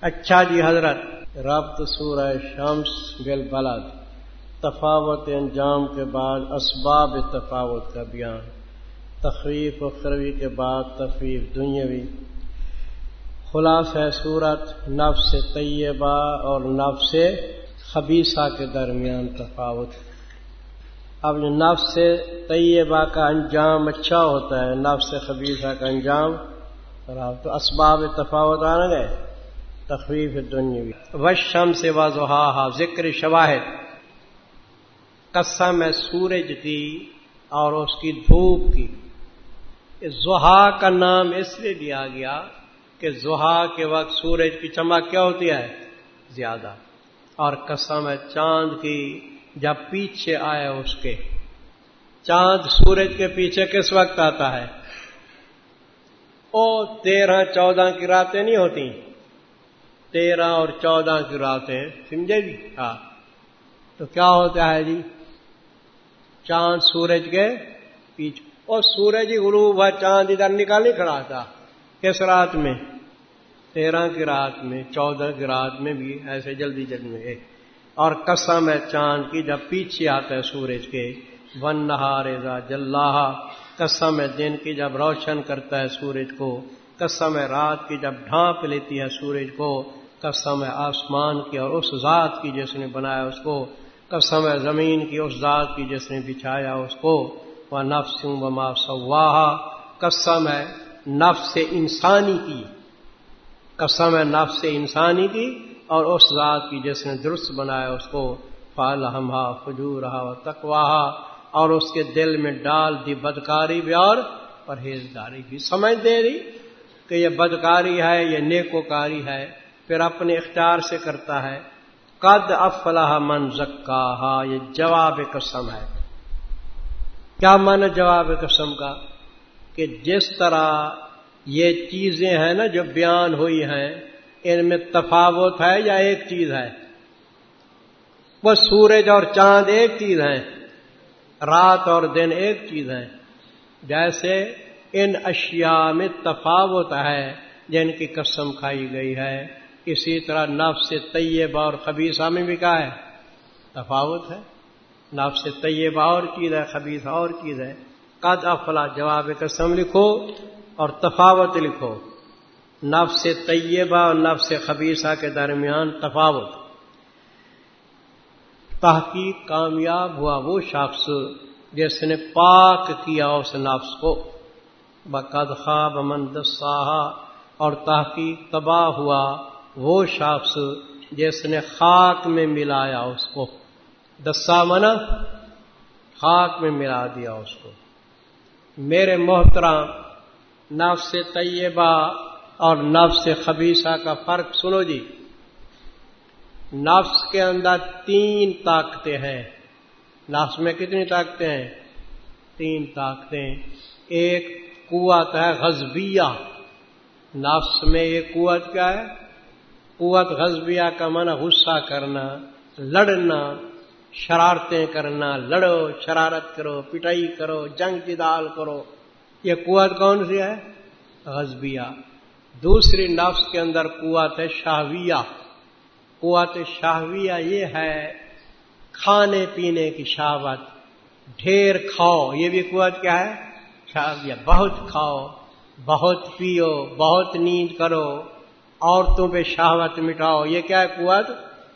اچھا جی حضرت۔ ربط سورہ شمس بل بلد تفاوت انجام کے بعد اسباب تفاوت کا بیان۔ تخریف و خروی کے بعد تفریف دنیاوی۔ خلاص ہے صورت نفس طیبہ اور نفس خبیصہ کے درمیان تفاوت۔ اب نفس طیبہ کا انجام اچھا ہوتا ہے، نفس خبیصہ کا انجام خراب تو اسباب تفاوت آ گئے۔ تخفیف دنیا وشم سے واضح ذکر شواہد۔ قسم ہے سورج کی اور اس کی دھوپ کی۔ زحا کا نام اس لیے دیا گیا کہ زحا کے وقت سورج کی چمک کیا ہوتی ہے؟ زیادہ۔ اور قسم ہے چاند کی جب پیچھے آئے اس کے۔ چاند سورج کے پیچھے کس وقت آتا ہے؟ او تیرہ چودہ کی راتیں نہیں ہوتی۔ تیرہ اور چودہ کی راتیں سمجھے جی ہاں۔ تو کیا ہوتا ہے جی؟ چاند سورج کے پیچھے۔ اور سورج ہی غروب ہے چاند ادھر نکال ہی کھڑا تھا۔ کس رات میں؟ تیرہ کی رات میں، چودہ کی رات میں بھی ایسے جلدی جلدی میں۔ اور قسم ہے چاند کی، جب پیچھے آتا ہے سورج کے۔ ون نہار جلح قسم ہے دن کی، جب روشن کرتا ہے سورج کو۔ قسم ہے رات کی، جب ڈھانپ لیتی ہے سورج کو۔ قسم ہے آسمان کی اور اس ذات کی جس نے بنایا اس کو، قسم ہے زمین کی اس ذات کی جس نے بچھایا اس کو، وہ نفس وما سواہ قسم ہے نفس انسانی کی، قسم ہے نفس انسانی کی اور اس ذات کی جس نے درست بنایا اس کو۔ فالحمہ خجور رہا تکواہا اور اس کے دل میں ڈال دی بدکاری بھی اور پرہیزگاری بھی۔ سمجھ دے رہی کہ یہ بدکاری ہے، یہ نیکوکاری ہے۔ پھر اپنے اختیار سے کرتا ہے۔ قد افلاح من زکا یہ جواب قسم ہے۔ کیا من جواب قسم کا؟ کہ جس طرح یہ چیزیں ہیں نا جو بیان ہوئی ہیں، ان میں تفاوت ہے یا ایک چیز ہے؟ وہ سورج اور چاند ایک چیز ہے رات اور دن ایک چیز ہے جیسے ان اشیاء میں تفاوت ہے، جن کی قسم کھائی گئی ہے۔ اسی طرح نفس سے طیبہ اور خبیصہ میں بھی کہا ہے۔ تفاوت ہے۔ نفس سے طیبہ اور چیز ہے خبیصہ اور چیز ہے۔ قد افلا، جواب قسم لکھو اور تفاوت لکھو۔ نفس سے طیبہ اور نفس سے خبیصہ کے درمیان تفاوت۔ تحقیق کامیاب ہوا وہ شخص جس نے پاک کیا اس نفس کو۔ بقد خواب مند اور تحقیق تباہ ہوا وہ شخص جس نے خاک میں ملایا اس کو۔ دسا منا خاک میں ملا دیا اس کو۔ میرے محترم، نفس طیبہ اور نفس خبیصہ کا فرق سنو جی۔ نفس کے اندر تین طاقتیں ہیں۔ نفس میں کتنی طاقتیں ہیں؟ تین طاقتیں۔ ایک قوت ہے غزبیہ نفس میں ایک قوت کیا ہے؟ قوت غزبیہ کا من غصہ کرنا، لڑنا، شرارتیں کرنا، لڑو، شرارت کرو، پٹائی کرو، جنگ جدال کرو۔ یہ قوت کون سی ہے؟ غزبیہ دوسری نفس کے اندر قوت ہے شاہویہ قوت شاہویہ یہ ہے کھانے پینے کی شہوت۔ ڈھیر کھاؤ۔ یہ بھی قوت کیا ہے؟ شاہویہ بہت کھاؤ، بہت پیو، بہت نیند کرو۔ عورتوں پہ شہوت مٹاؤ، یہ کیا ہے قوت؟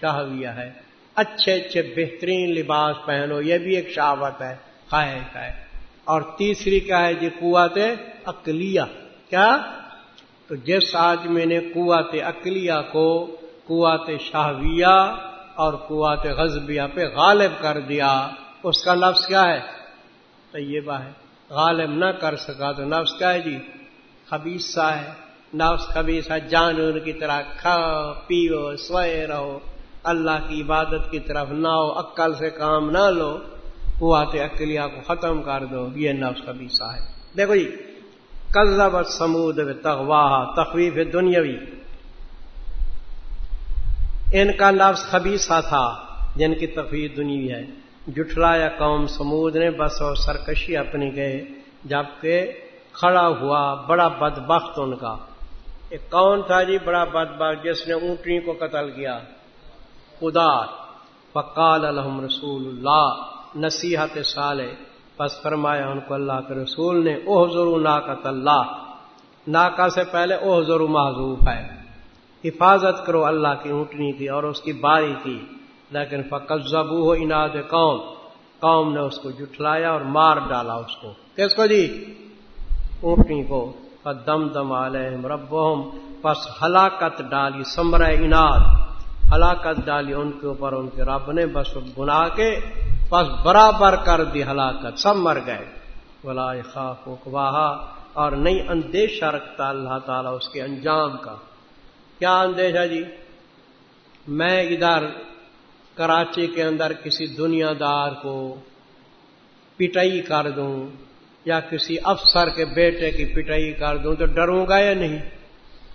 شاہویہ ہے۔ اچھے اچھے، بہترین لباس پہنو، یہ بھی ایک شہوت ہے، خواہش ہے۔ اور تیسری کیا ہے جی قوت اقلیہ کیا؟ تو جس آدمی نے قوت اقلیہ کو قوت شاہویہ اور قوت غزبیہ پہ غالب کر دیا، اس کا لفظ کیا ہے؟ طیبہ ہے۔ غالب نہ کر سکا تو نفس کیا ہے جی؟ خبیصہ ہے۔ نفس خبیصہ جانور کی طرح کھاؤ پیو، سوئے رہو۔ اللہ کی عبادت کی طرف نہ ہو عقل سے کام نہ لو۔ قوات اقلیہ کو ختم کر دو۔ یہ نفس خبیصہ ہے۔ دیکھو جی قزب سمود تغواہ تخویف دنیاوی۔ ان کا لفظ خبیصہ تھا، جن کی تخویف دنیا ہے۔ جٹھلایا قوم سمود نے بس اور سرکشی اپنی گئے جبکہ کھڑا ہوا، بڑا بدبخت ان کا۔ ایک کون تھا جی بڑا بدبخت جس نے اونٹنی کو قتل کیا؟ خدا۔ فقال الحم رسول اللہ، نصیحت سالے پس فرمایا ان کو اللہ کے رسول نے، اوہ ضرور ناقت اللہ۔ ناکا سے پہلے اوہ ضرور محضوف ہے۔ حفاظت کرو اللہ کی اونٹنی کی اور اس کی باری کی۔ لیکن فقت زبو ہو اناد قوم۔ قوم نے اس کو جٹلایا اور مار ڈالا اس کو۔ کس کو جی؟ اونٹنی کو۔ دم دم علیہم ربہم، پس ہلاکت ڈالی سمر اناد۔ ہلاکت ڈالی ان کے اوپر، ان کے رب نے، بس گنا کے بس برابر کر دی ہلاکت، سب مر گئے۔ بلا خاف اخواہ اور نہیں اندیشہ رکھتا اللہ تعالیٰ اس کے انجام کا۔ کیا اندیشہ جی؟ میں ادھر کراچی کے اندر کسی دنیا دار کو پٹائی کر دوں۔ یا کسی افسر کے بیٹے کی پٹائی کر دوں تو ڈروں گا یا نہیں؟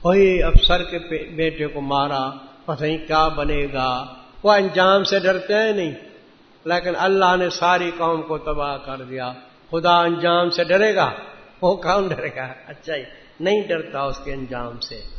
وہی افسر کے بیٹے کو مارا، پتہ نہیں کیا بنے گا؟ وہ انجام سے ڈرتے ہیں نہیں؟ لیکن اللہ نے ساری قوم کو تباہ کر دیا۔ خدا انجام سے ڈرے گا؟ وہ کون ڈرے گا؟ اچھا ہی نہیں ڈرتا اس کے انجام سے۔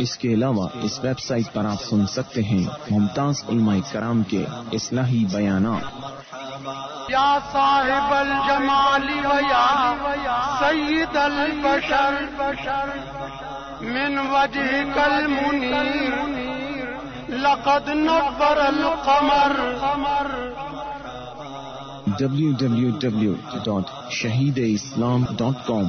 اس کے علاوہ اس ویب سائٹ پر آپ سن سکتے ہیں ممتاز علماء کرام کے اصلاحی بیانات۔ یا صاحب الجمال سید البشر من کل منیر لقد نبر القمر۔ www.shahideislam.com